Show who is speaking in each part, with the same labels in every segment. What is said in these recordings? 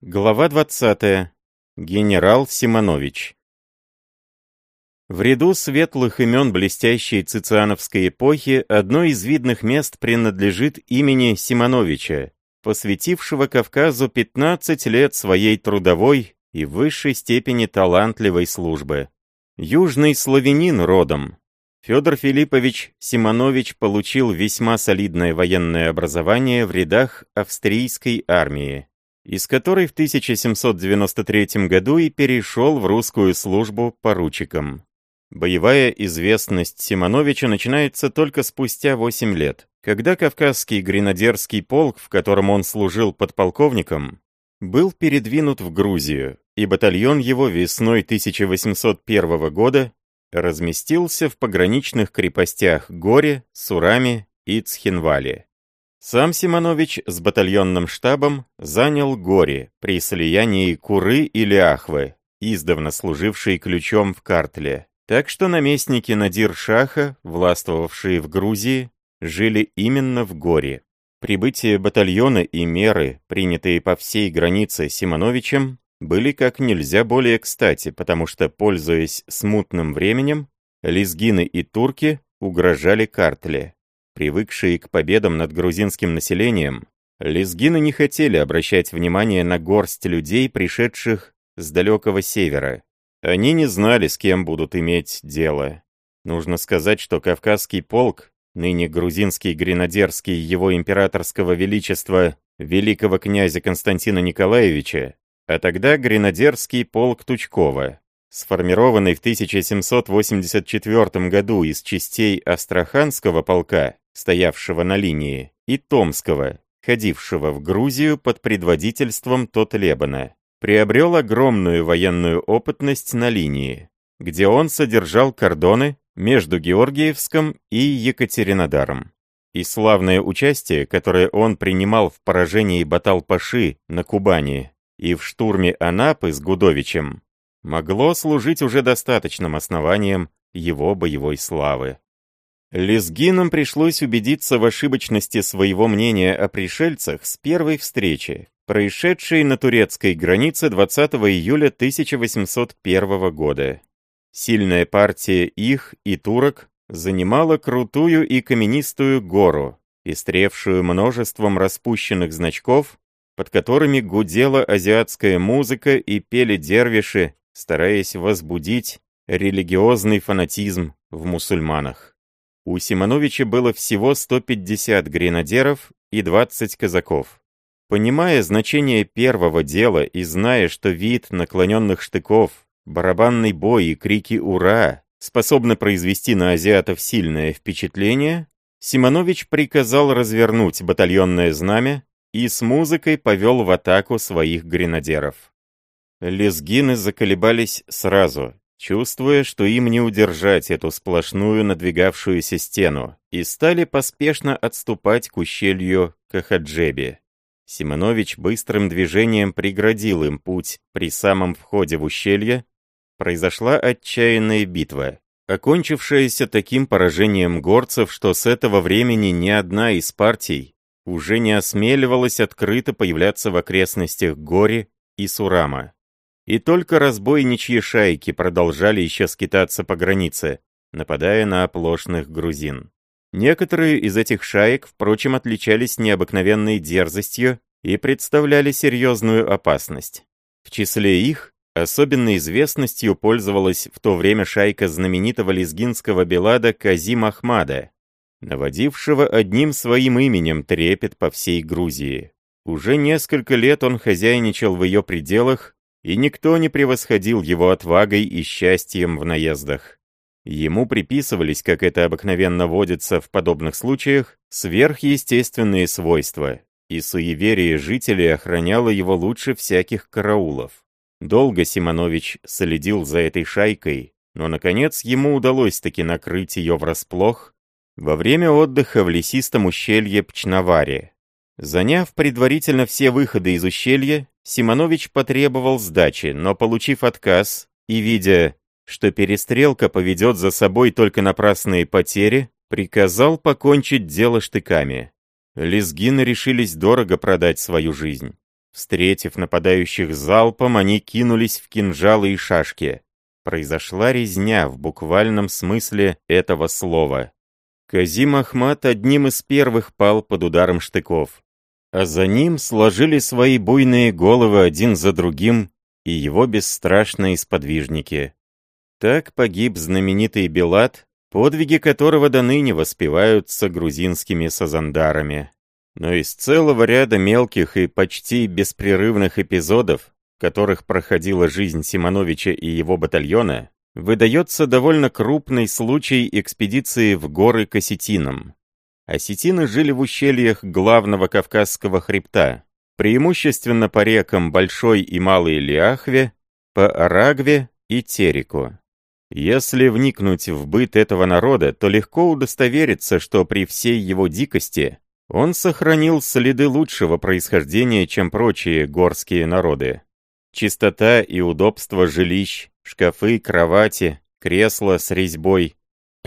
Speaker 1: Глава 20. Генерал Симонович. В ряду светлых имен блестящей цициановской эпохи одно из видных мест принадлежит имени Симоновича, посвятившего Кавказу 15 лет своей трудовой и высшей степени талантливой службы. Южный славянин родом. Федор Филиппович Симонович получил весьма солидное военное образование в рядах австрийской армии из которой в 1793 году и перешел в русскую службу поручиком. Боевая известность Симоновича начинается только спустя 8 лет, когда Кавказский гренадерский полк, в котором он служил подполковником, был передвинут в Грузию, и батальон его весной 1801 года разместился в пограничных крепостях Горе, Сураме и Цхинвале. Сам Симонович с батальонным штабом занял Гори при слиянии Куры и Ляхвы, издавна служивший ключом в Картле. Так что наместники Надир-Шаха, властвовавшие в Грузии, жили именно в Горе. Прибытие батальона и меры, принятые по всей границе Симоновичем, были как нельзя более кстати, потому что, пользуясь смутным временем, лезгины и турки угрожали Картле. Привыкшие к победам над грузинским населением, лезгины не хотели обращать внимание на горсть людей, пришедших с далекого севера. Они не знали, с кем будут иметь дело. Нужно сказать, что Кавказский полк, ныне грузинский гренадерский его императорского величества великого князя Константина Николаевича, а тогда гренадерский полк Тучкова, сформированный в 1784 году из частей Астраханского полка, стоявшего на линии, и Томского, ходившего в Грузию под предводительством Тотлебана, приобрел огромную военную опытность на линии, где он содержал кордоны между Георгиевском и Екатеринодаром. И славное участие, которое он принимал в поражении Батал-Паши на Кубани и в штурме Анапы с Гудовичем, могло служить уже достаточным основанием его боевой славы. Лезгинам пришлось убедиться в ошибочности своего мнения о пришельцах с первой встречи, происшедшей на турецкой границе 20 июля 1801 года. Сильная партия их и турок занимала крутую и каменистую гору, истревшую множеством распущенных значков, под которыми гудела азиатская музыка и пели дервиши, стараясь возбудить религиозный фанатизм в мусульманах. У Симоновича было всего 150 гренадеров и 20 казаков. Понимая значение первого дела и зная, что вид наклоненных штыков, барабанный бой и крики «Ура!» способны произвести на азиатов сильное впечатление, Симонович приказал развернуть батальонное знамя и с музыкой повел в атаку своих гренадеров. Лезгины заколебались сразу, чувствуя, что им не удержать эту сплошную надвигавшуюся стену, и стали поспешно отступать к ущелью Кахаджеби. Симонович быстрым движением преградил им путь при самом входе в ущелье. Произошла отчаянная битва, окончившаяся таким поражением горцев, что с этого времени ни одна из партий уже не осмеливалась открыто появляться в окрестностях Гори и Сурама. И только разбойничьи шайки продолжали еще скитаться по границе, нападая на оплошных грузин. Некоторые из этих шаек, впрочем, отличались необыкновенной дерзостью и представляли серьезную опасность. В числе их особенной известностью пользовалась в то время шайка знаменитого лезгинского белада Казим Ахмада, наводившего одним своим именем трепет по всей Грузии. Уже несколько лет он хозяйничал в ее пределах и никто не превосходил его отвагой и счастьем в наездах. Ему приписывались, как это обыкновенно водится в подобных случаях, сверхъестественные свойства, и суеверие жителей охраняло его лучше всяких караулов. Долго Симонович следил за этой шайкой, но, наконец, ему удалось таки накрыть ее врасплох во время отдыха в лесистом ущелье Пчнаваре. Заняв предварительно все выходы из ущелья, Симонович потребовал сдачи, но получив отказ и видя, что перестрелка поведет за собой только напрасные потери, приказал покончить дело штыками. Лезгины решились дорого продать свою жизнь. Встретив нападающих залпом, они кинулись в кинжалы и шашки. Произошла резня в буквальном смысле этого слова. Казим Ахмат одним из первых пал под ударом штыков. А за ним сложили свои буйные головы один за другим и его бесстрашные сподвижники. Так погиб знаменитый Белат, подвиги которого до ныне воспеваются грузинскими сазандарами. Но из целого ряда мелких и почти беспрерывных эпизодов, в которых проходила жизнь Симоновича и его батальона, выдается довольно крупный случай экспедиции в горы к осетинам. Осетины жили в ущельях главного Кавказского хребта, преимущественно по рекам Большой и Малой Лиахве, по Арагве и Тереку. Если вникнуть в быт этого народа, то легко удостовериться, что при всей его дикости он сохранил следы лучшего происхождения, чем прочие горские народы. Чистота и удобство жилищ, шкафы, кровати, кресла с резьбой,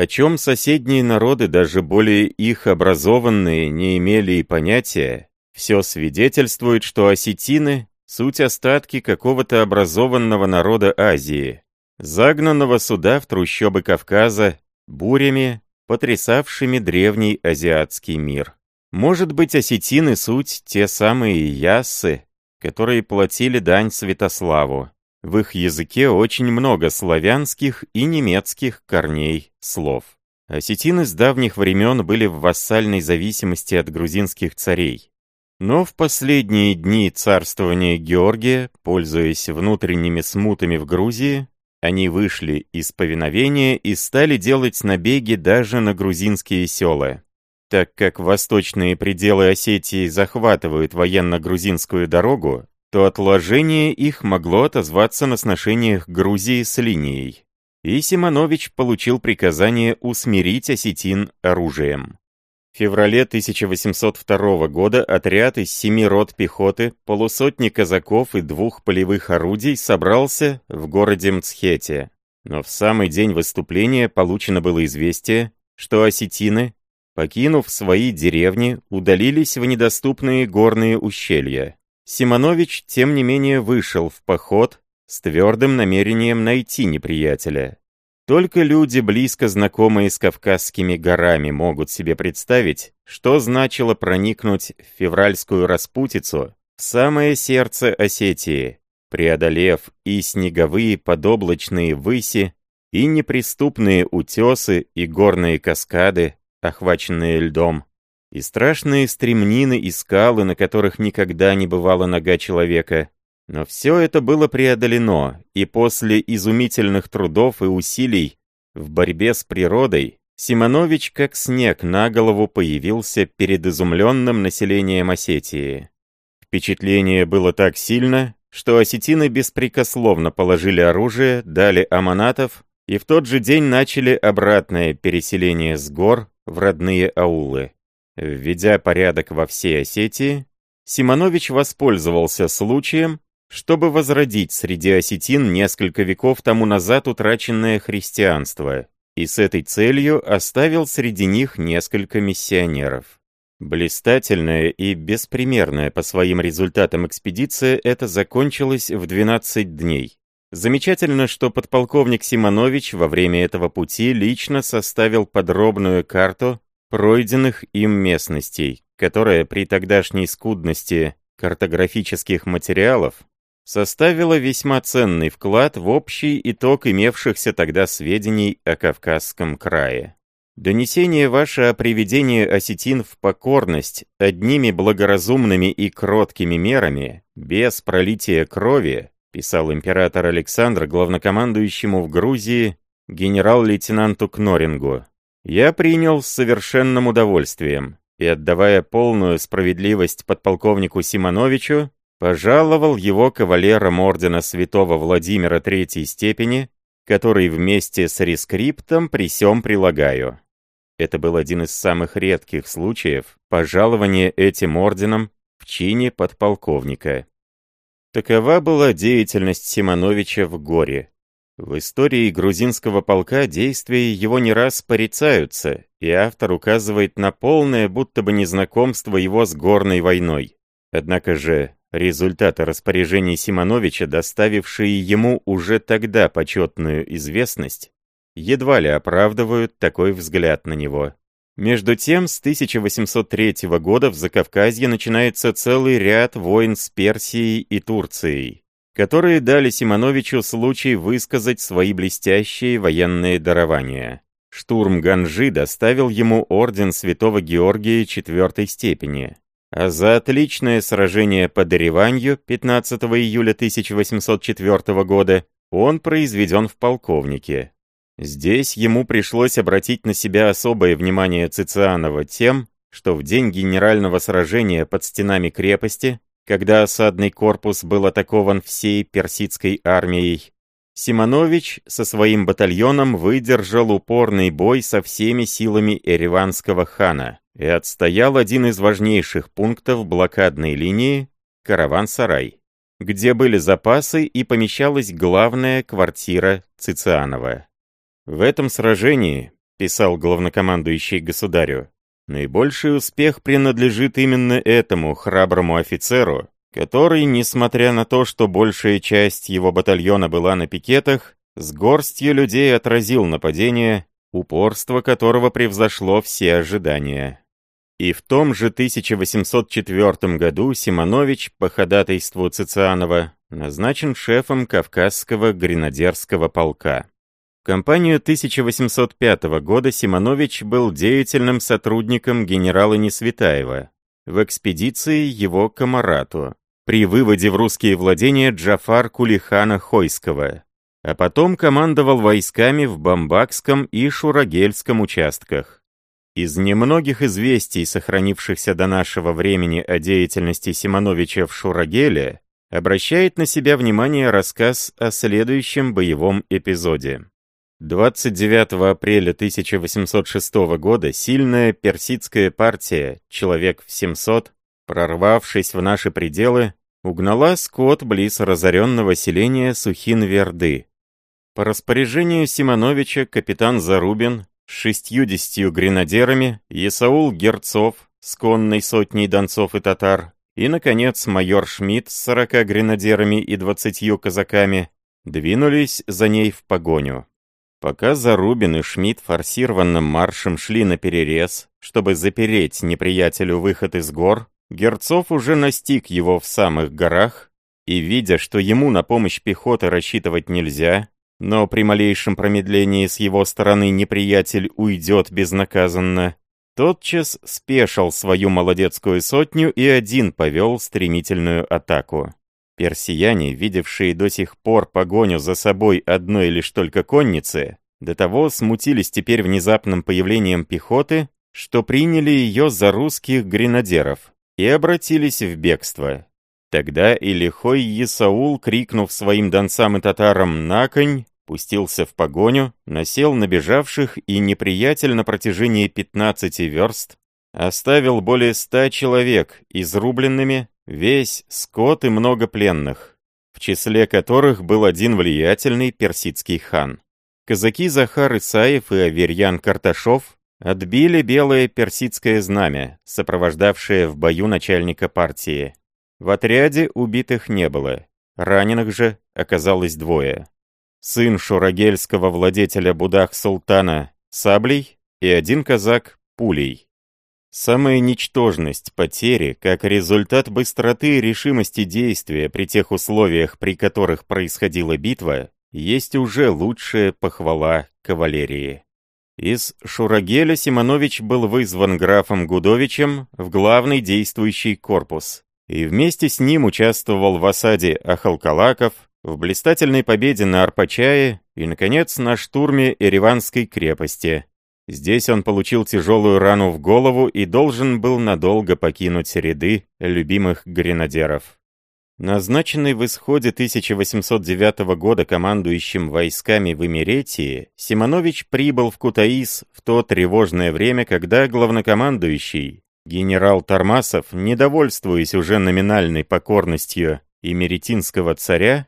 Speaker 1: о чем соседние народы, даже более их образованные, не имели и понятия, все свидетельствует, что осетины — суть остатки какого-то образованного народа Азии, загнанного сюда в трущобы Кавказа бурями, потрясавшими древний азиатский мир. Может быть, осетины — суть те самые яссы, которые платили дань Святославу. В их языке очень много славянских и немецких корней слов. Осетины с давних времен были в вассальной зависимости от грузинских царей. Но в последние дни царствования Георгия, пользуясь внутренними смутами в Грузии, они вышли из повиновения и стали делать набеги даже на грузинские села. Так как восточные пределы Осетии захватывают военно-грузинскую дорогу, то отложение их могло отозваться на сношениях Грузии с линией. И Симонович получил приказание усмирить осетин оружием. В феврале 1802 года отряд из семи рот пехоты, полусотни казаков и двух полевых орудий собрался в городе Мцхете. Но в самый день выступления получено было известие, что осетины, покинув свои деревни, удалились в недоступные горные ущелья. Симонович, тем не менее, вышел в поход с твердым намерением найти неприятеля. Только люди, близко знакомые с Кавказскими горами, могут себе представить, что значило проникнуть в февральскую распутицу в самое сердце Осетии, преодолев и снеговые подоблачные выси, и неприступные утесы, и горные каскады, охваченные льдом и страшные стремнины и скалы, на которых никогда не бывала нога человека. Но все это было преодолено, и после изумительных трудов и усилий в борьбе с природой Симонович как снег на голову появился перед изумленным населением Осетии. Впечатление было так сильно, что осетины беспрекословно положили оружие, дали аманатов и в тот же день начали обратное переселение с гор в родные аулы. Введя порядок во всей Осетии, Симонович воспользовался случаем, чтобы возродить среди осетин несколько веков тому назад утраченное христианство, и с этой целью оставил среди них несколько миссионеров. Блистательная и беспримерная по своим результатам экспедиция эта закончилась в 12 дней. Замечательно, что подполковник Симонович во время этого пути лично составил подробную карту пройденных им местностей, которая при тогдашней скудности картографических материалов составила весьма ценный вклад в общий итог имевшихся тогда сведений о Кавказском крае. Донесение ваше о приведении осетин в покорность одними благоразумными и кроткими мерами, без пролития крови, писал император Александр главнокомандующему в Грузии генерал-лейтенанту Кнорингу, я принял с совершенным удовольствием и, отдавая полную справедливость подполковнику Симоновичу, пожаловал его кавалером ордена святого Владимира Третьей степени, который вместе с рескриптом при сём прилагаю. Это был один из самых редких случаев пожалования этим орденом в чине подполковника. Такова была деятельность Симоновича в горе. В истории грузинского полка действия его не раз порицаются, и автор указывает на полное будто бы незнакомство его с горной войной. Однако же Результаты распоряжений Симоновича, доставившие ему уже тогда почетную известность, едва ли оправдывают такой взгляд на него. Между тем, с 1803 года в Закавказье начинается целый ряд войн с Персией и Турцией, которые дали Симоновичу случай высказать свои блестящие военные дарования. Штурм Ганжи доставил ему орден святого Георгия четвертой степени, а за отличное сражение под Ереванью 15 июля 1804 года он произведен в полковнике. Здесь ему пришлось обратить на себя особое внимание Цицианова тем, что в день генерального сражения под стенами крепости, когда осадный корпус был атакован всей персидской армией, Симонович со своим батальоном выдержал упорный бой со всеми силами эреванского хана и отстоял один из важнейших пунктов блокадной линии – Караван-Сарай, где были запасы и помещалась главная квартира Цицианова. В этом сражении, писал главнокомандующий государю, наибольший успех принадлежит именно этому храброму офицеру, который, несмотря на то, что большая часть его батальона была на пикетах, с горстью людей отразил нападение, упорство которого превзошло все ожидания. И в том же 1804 году Симонович по ходатайству Цицианова назначен шефом Кавказского гренадерского полка. В кампанию 1805 года Симонович был деятельным сотрудником генерала Несветаева в экспедиции его к при выводе в русские владения Джафар Кулихана Хойского, а потом командовал войсками в Бамбакском и Шурагельском участках. Из немногих известий, сохранившихся до нашего времени о деятельности Симоновича в Шурагеле, обращает на себя внимание рассказ о следующем боевом эпизоде. 29 апреля 1806 года сильная персидская партия, человек в 700, прорвавшись в наши пределы, угнала скот близ разоренного селения Сухин-Верды. По распоряжению Симоновича капитан Зарубин с шестьюдесятью гренадерами, Есаул Герцов с конной сотней донцов и татар, и, наконец, майор Шмидт с сорока гренадерами и двадцатью казаками двинулись за ней в погоню. Пока Зарубин и Шмидт форсированным маршем шли на перерез, чтобы запереть неприятелю выход из гор, Герцов уже настиг его в самых горах, и, видя, что ему на помощь пехоты рассчитывать нельзя, но при малейшем промедлении с его стороны неприятель уйдет безнаказанно, тотчас спешил свою молодецкую сотню и один повел стремительную атаку. Персияне, видевшие до сих пор погоню за собой одной лишь только конницы, до того смутились теперь внезапным появлением пехоты, что приняли ее за русских гренадеров и обратились в бегство. Тогда и лихой Есаул, крикнув своим донцам и татарам «на конь», пустился в погоню, насел на бежавших и неприятель на протяжении 15 верст оставил более ста человек изрубленными, весь скот и много пленных, в числе которых был один влиятельный персидский хан. Казаки Захар Исаев и Аверьян Карташов отбили белое персидское знамя, сопровождавшее в бою начальника партии. В отряде убитых не было, раненых же оказалось двое. Сын шурагельского владетеля Будах-Султана саблей и один казак пулей. Самая ничтожность потери, как результат быстроты и решимости действия при тех условиях, при которых происходила битва, есть уже лучшая похвала кавалерии. Из Шурагеля Симонович был вызван графом Гудовичем в главный действующий корпус, и вместе с ним участвовал в осаде Ахалкалаков, в блистательной победе на Арпачае и, наконец, на штурме Ереванской крепости, Здесь он получил тяжелую рану в голову и должен был надолго покинуть ряды любимых гренадеров. Назначенный в исходе 1809 года командующим войсками в Эмеретии, Симонович прибыл в Кутаис в то тревожное время, когда главнокомандующий, генерал Тормасов, недовольствуясь уже номинальной покорностью имеретинского царя,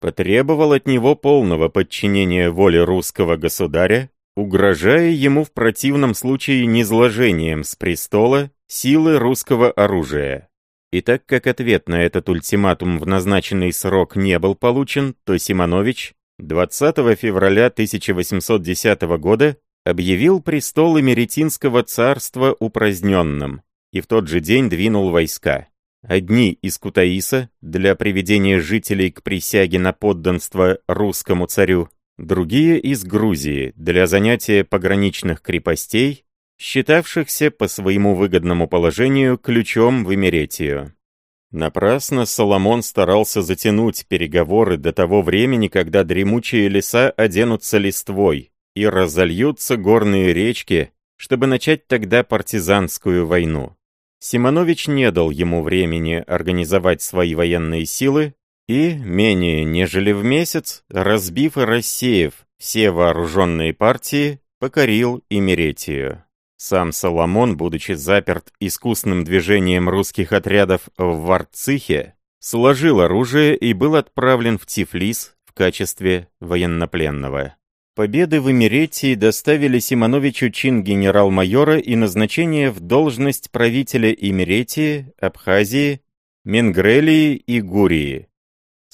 Speaker 1: потребовал от него полного подчинения воле русского государя угрожая ему в противном случае низложением с престола силы русского оружия. И так как ответ на этот ультиматум в назначенный срок не был получен, то Симонович 20 февраля 1810 года объявил престол Эмеретинского царства упраздненным и в тот же день двинул войска. Одни из Кутаиса для приведения жителей к присяге на подданство русскому царю, другие из Грузии для занятия пограничных крепостей, считавшихся по своему выгодному положению ключом в Эмеретию. Напрасно Соломон старался затянуть переговоры до того времени, когда дремучие леса оденутся листвой и разольются горные речки, чтобы начать тогда партизанскую войну. Симонович не дал ему времени организовать свои военные силы и, менее нежели в месяц, разбив и рассеяв все вооруженные партии, покорил Имеретию. Сам Соломон, будучи заперт искусным движением русских отрядов в Варцихе, сложил оружие и был отправлен в Тифлис в качестве военнопленного. Победы в Эмеретии доставили Симоновичу чин генерал-майора и назначение в должность правителя Эмеретии, Абхазии, Менгрелии и Гурии.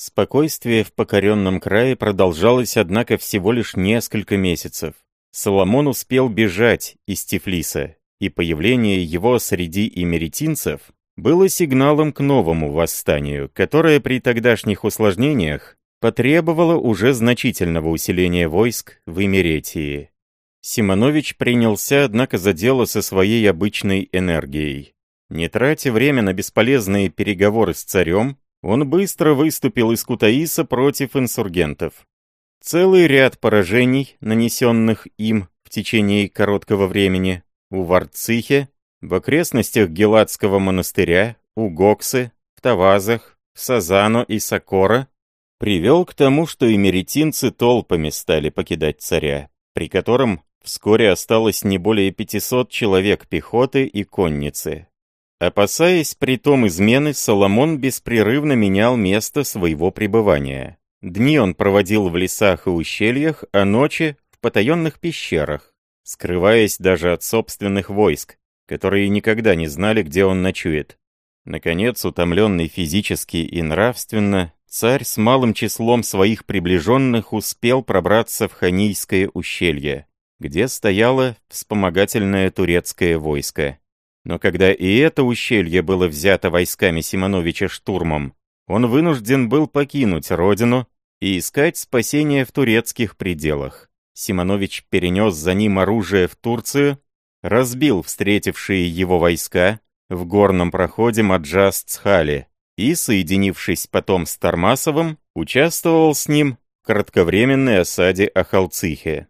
Speaker 1: Спокойствие в покоренном крае продолжалось, однако, всего лишь несколько месяцев. Соломон успел бежать из Тифлиса, и появление его среди имеретинцев было сигналом к новому восстанию, которое при тогдашних усложнениях потребовало уже значительного усиления войск в Имеретии. Симонович принялся, однако, за дело со своей обычной энергией. Не тратя время на бесполезные переговоры с царем, он быстро выступил из Кутаиса против инсургентов. Целый ряд поражений, нанесенных им в течение короткого времени, у Варцихе, в окрестностях Геладского монастыря, у Гоксы, в Тавазах, в Сазано и Сокора, привел к тому, что эмеретинцы толпами стали покидать царя, при котором вскоре осталось не более 500 человек пехоты и конницы. Опасаясь при том измены, Соломон беспрерывно менял место своего пребывания. Дни он проводил в лесах и ущельях, а ночи — в потаенных пещерах, скрываясь даже от собственных войск, которые никогда не знали, где он ночует. Наконец, утомленный физически и нравственно, царь с малым числом своих приближенных успел пробраться в Ханийское ущелье, где стояло вспомогательное турецкое войско. Но когда и это ущелье было взято войсками Симоновича штурмом, он вынужден был покинуть родину и искать спасения в турецких пределах. Симонович перенес за ним оружие в Турцию, разбил встретившие его войска в горном проходе Маджас-Цхали и, соединившись потом с Тармасовым, участвовал с ним в кратковременной осаде Ахалцихе.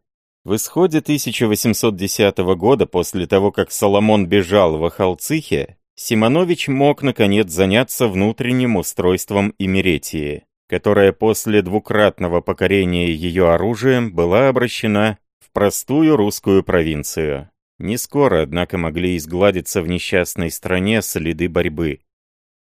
Speaker 1: В исходе 1810 года, после того, как Соломон бежал в Ахалцихе, Симонович мог, наконец, заняться внутренним устройством Имеретии, которая после двукратного покорения ее оружием была обращена в простую русскую провинцию. Не скоро, однако, могли изгладиться в несчастной стране следы борьбы.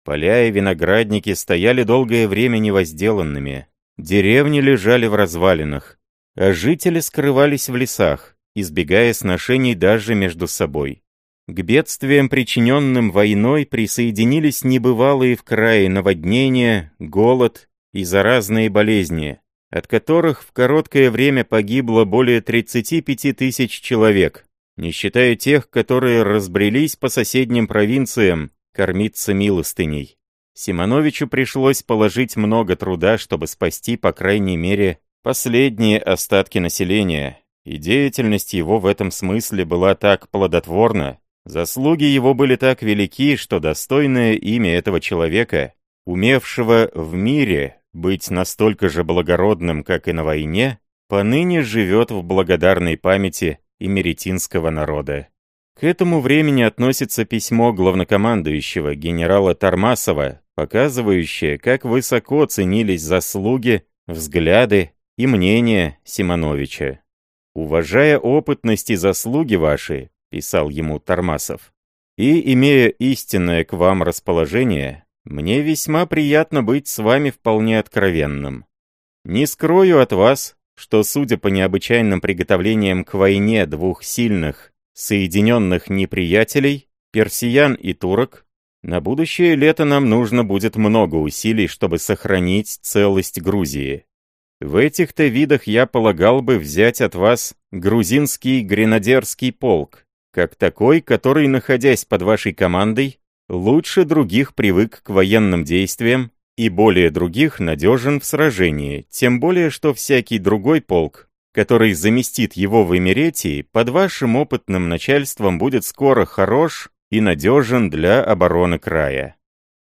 Speaker 1: Поля и виноградники стояли долгое время невозделанными, деревни лежали в развалинах, а жители скрывались в лесах, избегая сношений даже между собой. К бедствиям, причиненным войной, присоединились небывалые в крае наводнения, голод и заразные болезни, от которых в короткое время погибло более 35 тысяч человек, не считая тех, которые разбрелись по соседним провинциям кормиться милостыней. Симоновичу пришлось положить много труда, чтобы спасти, по крайней мере, последние остатки населения, и деятельность его в этом смысле была так плодотворна, Заслуги его были так велики, что достойное имя этого человека, умевшего в мире быть настолько же благородным, как и на войне, поныне живет в благодарной памяти имеретинского народа. К этому времени относится письмо главнокомандующего генерала Тармасова, показывающее, как высоко ценились заслуги, взгляды и мнения Симоновича. Уважая опытность и заслуги ваши, писал ему Тормасов. «И, имея истинное к вам расположение, мне весьма приятно быть с вами вполне откровенным. Не скрою от вас, что, судя по необычайным приготовлениям к войне двух сильных, соединенных неприятелей, персиян и турок, На будущее лето нам нужно будет много усилий, чтобы сохранить целость Грузии. В этих-то видах я полагал бы взять от вас грузинский гренадерский полк, как такой, который, находясь под вашей командой, лучше других привык к военным действиям и более других надежен в сражении, тем более что всякий другой полк, который заместит его в Эмеретии, под вашим опытным начальством будет скоро хорош и надежен для обороны края.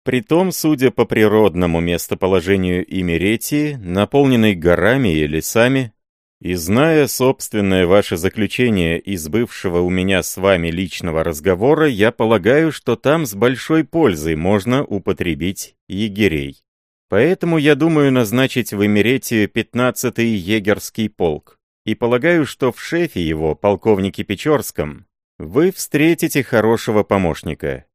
Speaker 1: Притом, судя по природному местоположению Имеретии, наполненной горами и лесами, и зная собственное ваше заключение из бывшего у меня с вами личного разговора, я полагаю, что там с большой пользой можно употребить егерей. Поэтому я думаю назначить в Эмеретию 15-й егерский полк. И полагаю, что в шефе его, полковнике Печорском, вы встретите хорошего помощника.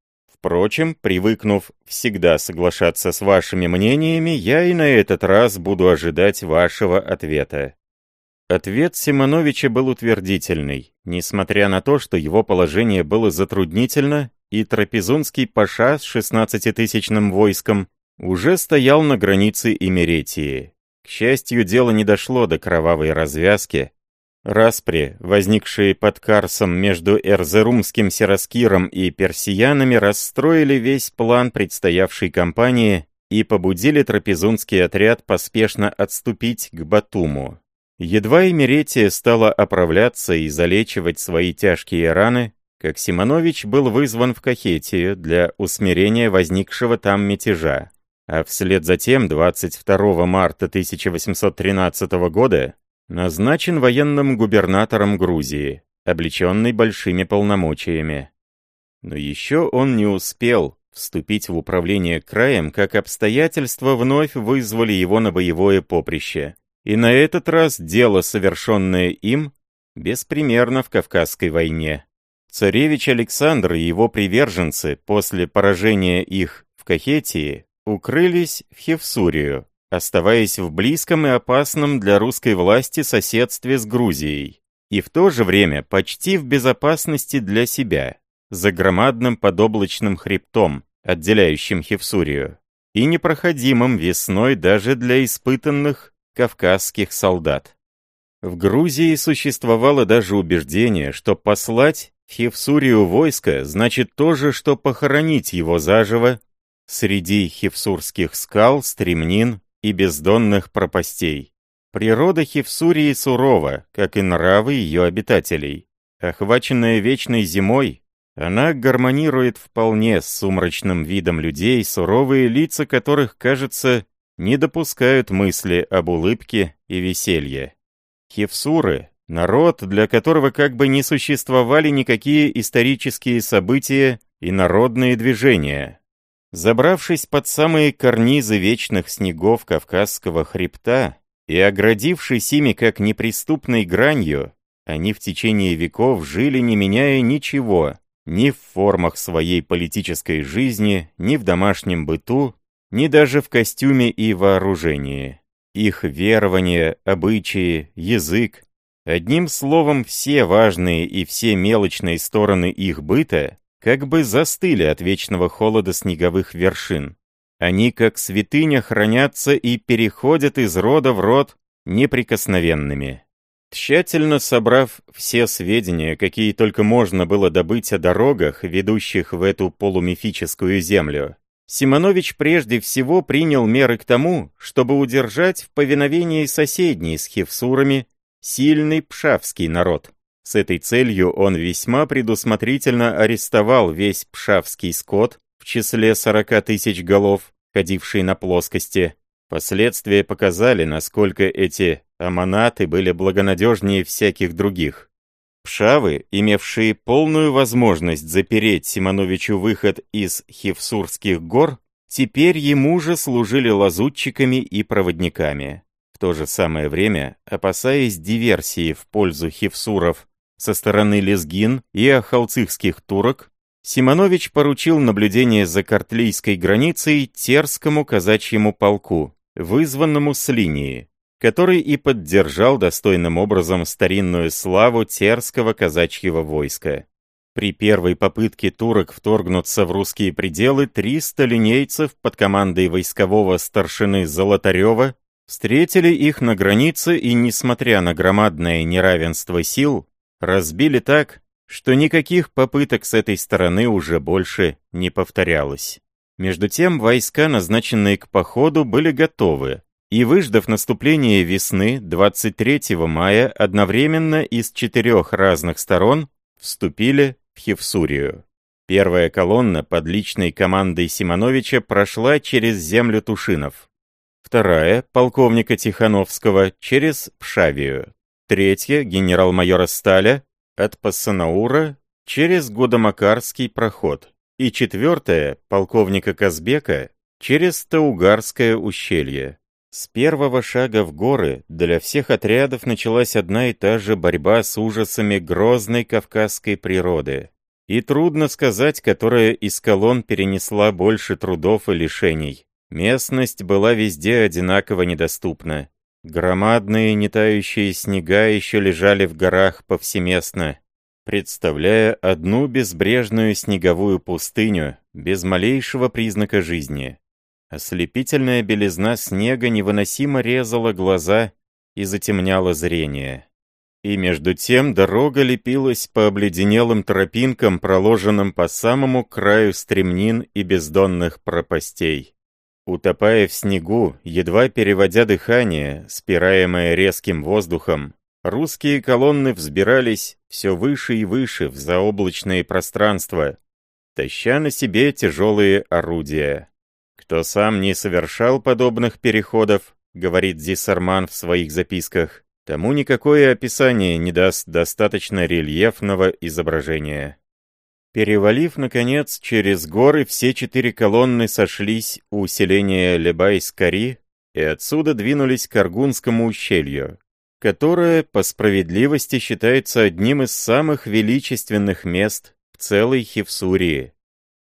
Speaker 1: Впрочем, привыкнув всегда соглашаться с вашими мнениями, я и на этот раз буду ожидать вашего ответа. Ответ Симоновича был утвердительный, несмотря на то, что его положение было затруднительно, и Трапезунский паша с 16-тысячным войском уже стоял на границе Имеретии. К счастью, дело не дошло до кровавой развязки. Распри, возникшие под Карсом между Эрзерумским Сираскиром и персиянами, расстроили весь план предстоявшей кампании и побудили трапезунский отряд поспешно отступить к Батуму. Едва Эмеретия стала оправляться и залечивать свои тяжкие раны, как Симонович был вызван в Кахетию для усмирения возникшего там мятежа. А вслед за тем, 22 марта 1813 года, назначен военным губернатором Грузии, облеченный большими полномочиями. Но еще он не успел вступить в управление краем, как обстоятельства вновь вызвали его на боевое поприще. И на этот раз дело, совершенное им, беспримерно в Кавказской войне. Царевич Александр и его приверженцы после поражения их в Кахетии укрылись в Хевсурию, оставаясь в близком и опасном для русской власти соседстве с Грузией, и в то же время почти в безопасности для себя, за громадным подоблачным хребтом, отделяющим Хевсурию, и непроходимым весной даже для испытанных кавказских солдат. В Грузии существовало даже убеждение, что послать в Хевсурию войско значит то же, что похоронить его заживо среди хевсурских скал, стремнин и бездонных пропастей. Природа Хевсурии сурова, как и нравы ее обитателей. Охваченная вечной зимой, она гармонирует вполне с сумрачным видом людей, суровые лица которых, кажется, не допускают мысли об улыбке и веселье. Хевсуры — народ, для которого как бы не существовали никакие исторические события и народные движения. Забравшись под самые карнизы вечных снегов Кавказского хребта и оградившись ими как неприступной гранью, они в течение веков жили, не меняя ничего, ни в формах своей политической жизни, ни в домашнем быту, ни даже в костюме и вооружении. Их верования, обычаи, язык, одним словом, все важные и все мелочные стороны их быта как бы застыли от вечного холода снеговых вершин. Они как святыня хранятся и переходят из рода в род неприкосновенными. Тщательно собрав все сведения, какие только можно было добыть о дорогах, ведущих в эту полумифическую землю, Симонович прежде всего принял меры к тому, чтобы удержать в повиновении соседней с хевсурами сильный пшавский народ. С этой целью он весьма предусмотрительно арестовал весь пшавский скот в числе 40 тысяч голов, ходивший на плоскости. Последствия показали, насколько эти аманаты были благонадежнее всяких других. Пшавы, имевшие полную возможность запереть Симоновичу выход из Хевсурских гор, теперь ему же служили лазутчиками и проводниками. В то же самое время, опасаясь диверсии в пользу хевсуров со стороны лезгин и ахалцихских турок, Симонович поручил наблюдение за картлийской границей Терскому казачьему полку, вызванному с линии который и поддержал достойным образом старинную славу терского казачьего войска. При первой попытке турок вторгнуться в русские пределы 300 линейцев под командой войскового старшины Золотарева встретили их на границе и, несмотря на громадное неравенство сил, разбили так, что никаких попыток с этой стороны уже больше не повторялось. Между тем войска, назначенные к походу, были готовы, и, выждав наступление весны 23 мая, одновременно из четырех разных сторон вступили в Хевсурию. Первая колонна под личной командой Симоновича прошла через землю Тушинов. Вторая, полковника Тихановского, через Пшавию. Третья, генерал-майора Сталя, от Пассанаура через Годомакарский проход. И четвертая, полковника Казбека, через Таугарское ущелье. С первого шага в горы для всех отрядов началась одна и та же борьба с ужасами грозной кавказской природы. И трудно сказать, которая из колонн перенесла больше трудов и лишений. Местность была везде одинаково недоступна. Громадные нетающие снега еще лежали в горах повсеместно, представляя одну безбрежную снеговую пустыню без малейшего признака жизни. Ослепительная белизна снега невыносимо резала глаза и затемняла зрение. И между тем дорога лепилась по обледенелым тропинкам, проложенным по самому краю стремнин и бездонных пропастей. Утопая в снегу, едва переводя дыхание, спираемое резким воздухом, русские колонны взбирались все выше и выше в заоблачные пространства, таща на себе тяжелые орудия. Кто сам не совершал подобных переходов, говорит Зиссерман в своих записках, тому никакое описание не даст достаточно рельефного изображения. Перевалив, наконец, через горы, все четыре колонны сошлись у селения Лебайскари и отсюда двинулись к Аргунскому ущелью, которое, по справедливости, считается одним из самых величественных мест в целой Хевсурии.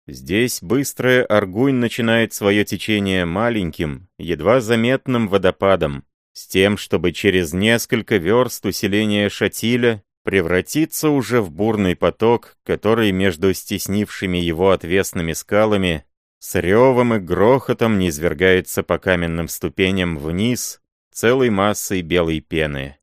Speaker 1: Здесь быстрая Аргунь начинает свое течение маленьким, едва заметным водопадом, с тем, чтобы через несколько верст усиления Шатиля превратиться уже в бурный поток, который между стеснившими его отвесными скалами с ревом и грохотом низвергается по каменным ступеням вниз целой массой белой пены.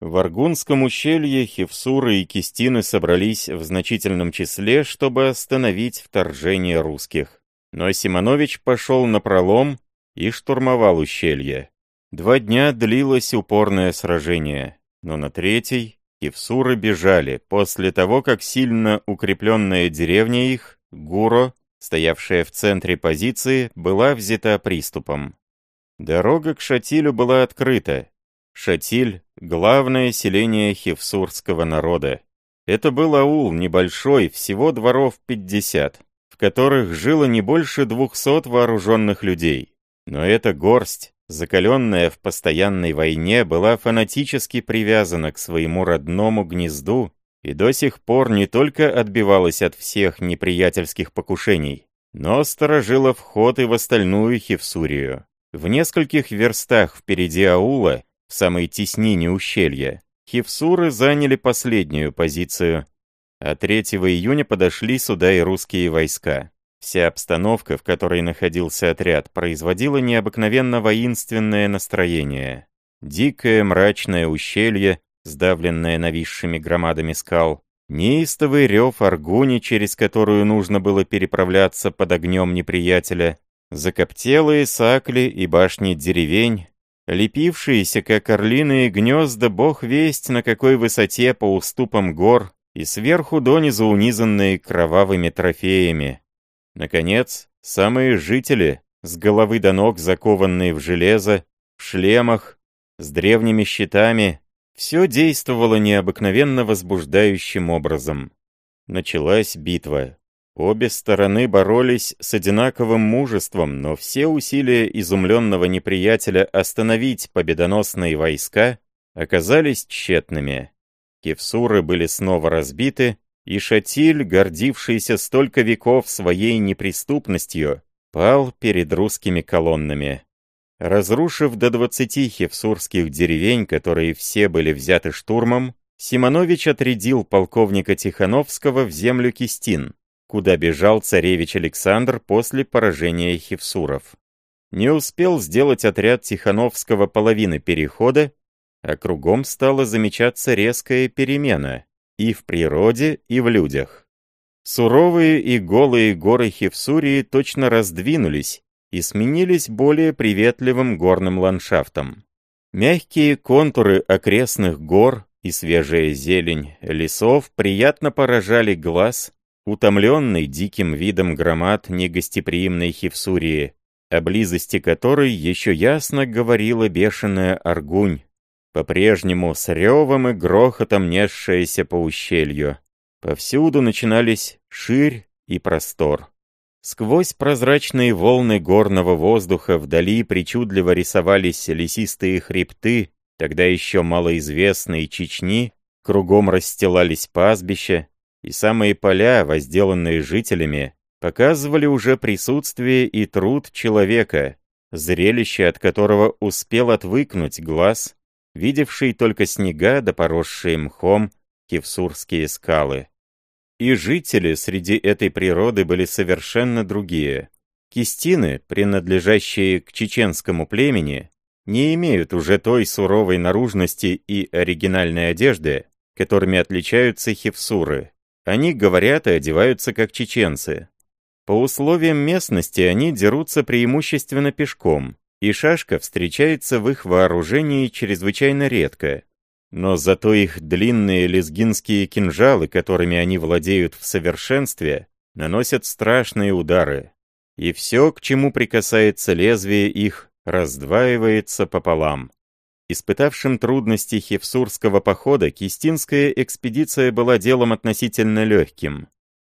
Speaker 1: В Аргунском ущелье Хевсуры и Кистины собрались в значительном числе, чтобы остановить вторжение русских. Но Симонович пошел на пролом и штурмовал ущелье. Два дня длилось упорное сражение, но на третий Хевсуры бежали после того, как сильно укрепленная деревня их, Гуро, стоявшая в центре позиции, была взята приступом. Дорога к Шатилю была открыта, Шатиль — главное селение хевсурского народа. Это был аул небольшой, всего дворов 50, в которых жило не больше 200 вооруженных людей. Но эта горсть, закаленная в постоянной войне, была фанатически привязана к своему родному гнезду и до сих пор не только отбивалась от всех неприятельских покушений, но сторожила вход и в остальную Хевсурию. В нескольких верстах впереди аула в самой теснине ущелья, хевсуры заняли последнюю позицию, а 3 июня подошли сюда и русские войска. Вся обстановка, в которой находился отряд, производила необыкновенно воинственное настроение. Дикое мрачное ущелье, сдавленное нависшими громадами скал, неистовый рев Аргуни, через которую нужно было переправляться под огнем неприятеля, закоптелые сакли и башни деревень, лепившиеся, как орлиные гнезда, бог весть на какой высоте по уступам гор и сверху донизу унизанные кровавыми трофеями. Наконец, самые жители, с головы до ног закованные в железо, в шлемах, с древними щитами, все действовало необыкновенно возбуждающим образом. Началась битва. Обе стороны боролись с одинаковым мужеством, но все усилия изумленного неприятеля остановить победоносные войска оказались тщетными. Кевсуры были снова разбиты, и Шатиль, гордившийся столько веков своей неприступностью, пал перед русскими колоннами. Разрушив до двадцати хевсурских деревень, которые все были взяты штурмом, Симонович отрядил полковника Тихановского в землю Кистин, куда бежал царевич Александр после поражения Хевсуров. Не успел сделать отряд Тихановского половины перехода, а кругом стала замечаться резкая перемена и в природе, и в людях. Суровые и голые горы Хевсурии точно раздвинулись и сменились более приветливым горным ландшафтом. Мягкие контуры окрестных гор и свежая зелень лесов приятно поражали глаз, утомленный диким видом громад негостеприимной Хевсурии, о близости которой еще ясно говорила бешеная Аргунь, по-прежнему с ревом и грохотом несшаяся по ущелью. Повсюду начинались ширь и простор. Сквозь прозрачные волны горного воздуха вдали причудливо рисовались лесистые хребты, тогда еще малоизвестные Чечни, кругом расстилались пастбища, и самые поля, возделанные жителями, показывали уже присутствие и труд человека, зрелище от которого успел отвыкнуть глаз, видевший только снега да поросшие мхом кевсурские скалы. И жители среди этой природы были совершенно другие. Кистины, принадлежащие к чеченскому племени, не имеют уже той суровой наружности и оригинальной одежды, которыми отличаются хевсуры. Они говорят и одеваются как чеченцы. По условиям местности они дерутся преимущественно пешком, и шашка встречается в их вооружении чрезвычайно редко, но зато их длинные лезгинские кинжалы, которыми они владеют в совершенстве, наносят страшные удары. И все, к чему прикасается лезвие их, раздваивается пополам. Испытавшим трудности хевсурского похода, кистинская экспедиция была делом относительно легким.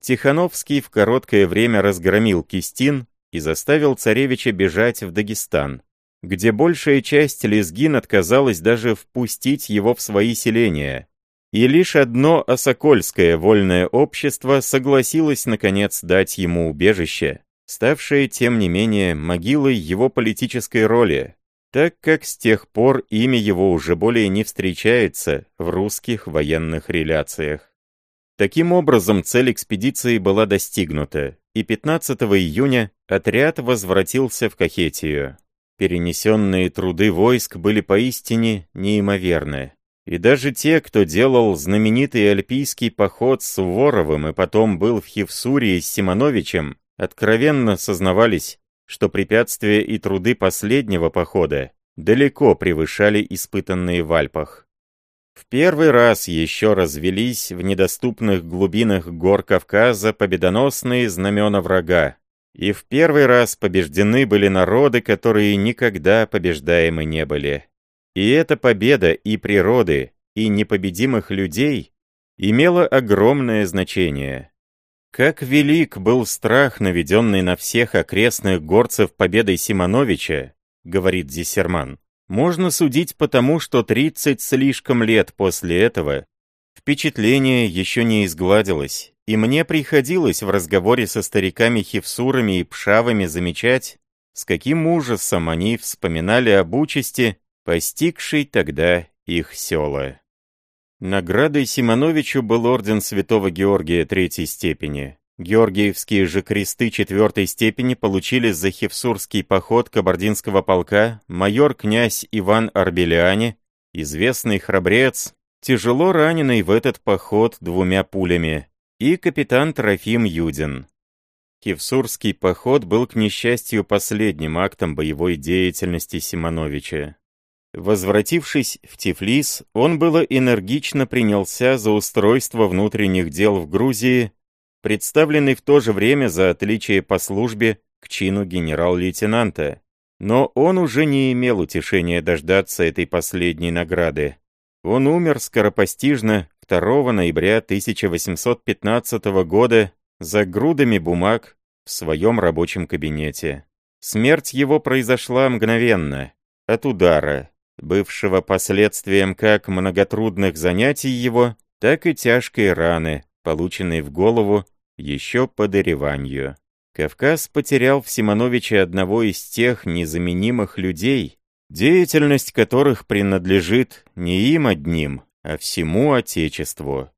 Speaker 1: Тихановский в короткое время разгромил Кистин и заставил царевича бежать в Дагестан, где большая часть лезгин отказалась даже впустить его в свои селения. И лишь одно осокольское вольное общество согласилось наконец дать ему убежище, ставшее, тем не менее, могилой его политической роли, так как с тех пор имя его уже более не встречается в русских военных реляциях. Таким образом, цель экспедиции была достигнута, и 15 июня отряд возвратился в Кахетию. Перенесенные труды войск были поистине неимоверны. И даже те, кто делал знаменитый альпийский поход с Суворовым и потом был в Хевсурии с Симоновичем, откровенно сознавались, что препятствия и труды последнего похода далеко превышали испытанные в Альпах. В первый раз еще развелись в недоступных глубинах гор Кавказа победоносные знамена врага, и в первый раз побеждены были народы, которые никогда побеждаемы не были. И эта победа и природы, и непобедимых людей имела огромное значение. Как велик был страх, наведенный на всех окрестных горцев победой Симоновича, говорит Зиссерман, можно судить потому, что 30 слишком лет после этого впечатление еще не изгладилось, и мне приходилось в разговоре со стариками-хевсурами и пшавами замечать, с каким ужасом они вспоминали об участи, постигшей тогда их села. Наградой Симоновичу был орден святого Георгия третьей степени. Георгиевские же кресты четвертой степени получили за хевсурский поход кабардинского полка майор-князь Иван Арбеляне, известный храбрец, тяжело раненый в этот поход двумя пулями, и капитан Трофим Юдин. Кевсурский поход был, к несчастью, последним актом боевой деятельности Симоновича. Возвратившись в Тифлис, он было энергично принялся за устройство внутренних дел в Грузии, представленный в то же время за отличие по службе к чину генерал-лейтенанта. Но он уже не имел утешения дождаться этой последней награды. Он умер скоропостижно 2 ноября 1815 года за грудами бумаг в своем рабочем кабинете. Смерть его произошла мгновенно, от удара, бывшего последствием как многотрудных занятий его, так и тяжкой раны, полученной в голову еще по дереванью. Кавказ потерял в Симоновиче одного из тех незаменимых людей, деятельность которых принадлежит не им одним, а всему Отечеству.